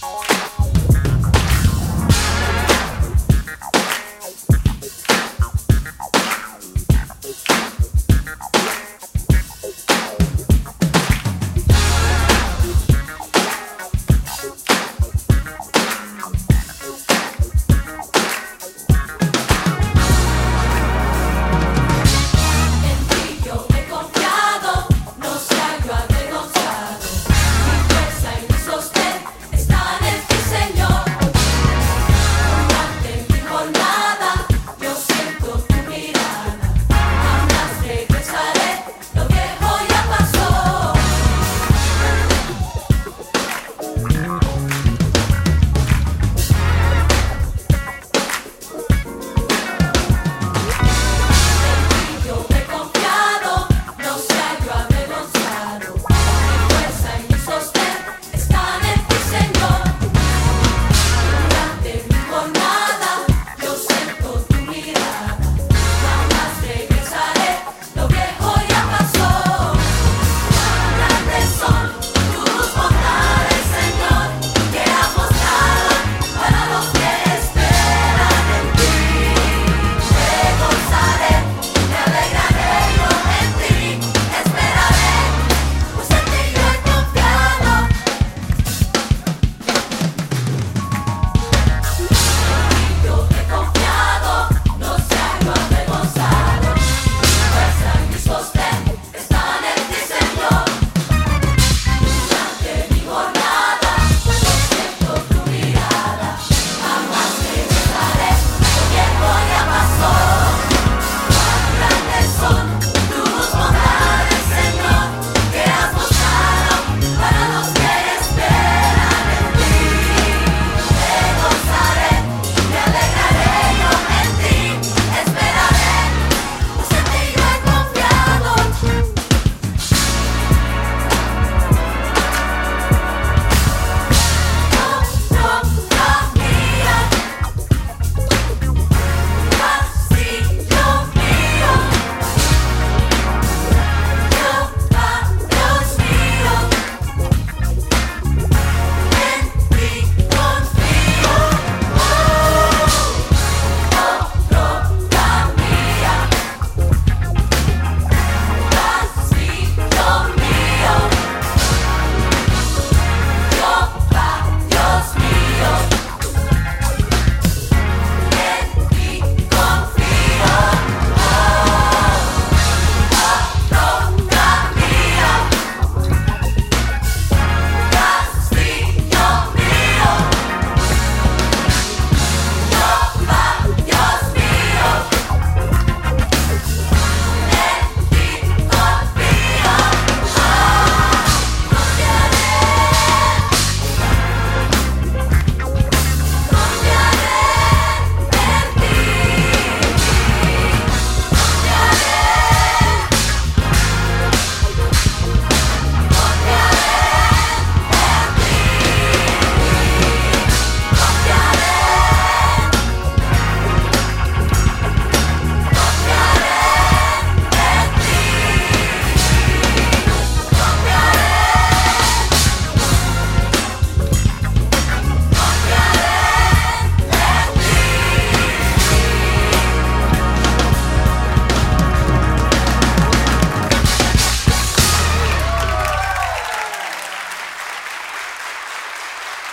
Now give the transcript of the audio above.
Bye.